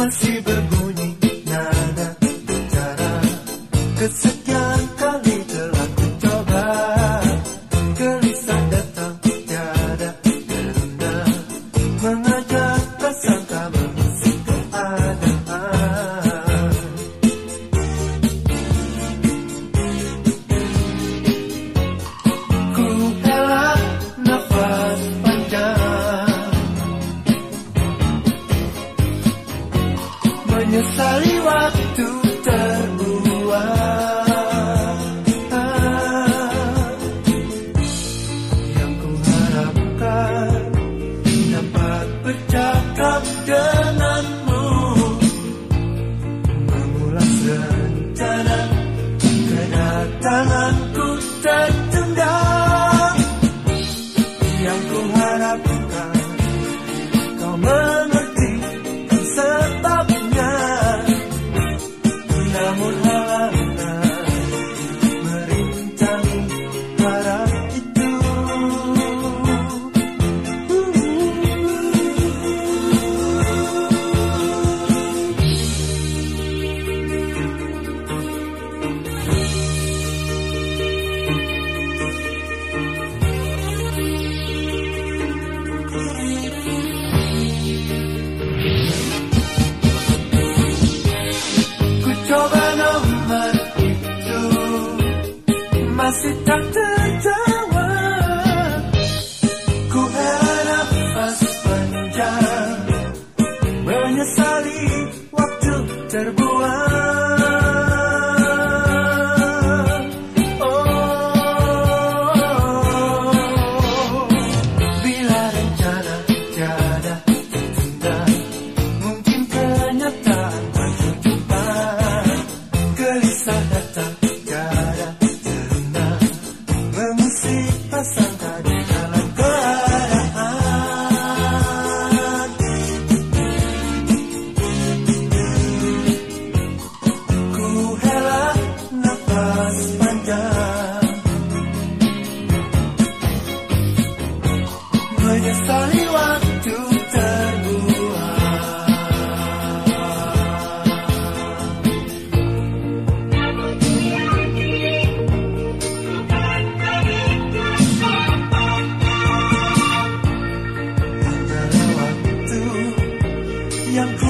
masih berbunyi nada bicara kesepian Menyesali enamorado. terbuang oh, Bila rencana tiada tertunda Mungkin kenyataan pasti jumpa Gelisah datang tiada terunda Mengusik pasang tadi. waktu terbuang waktu yang ku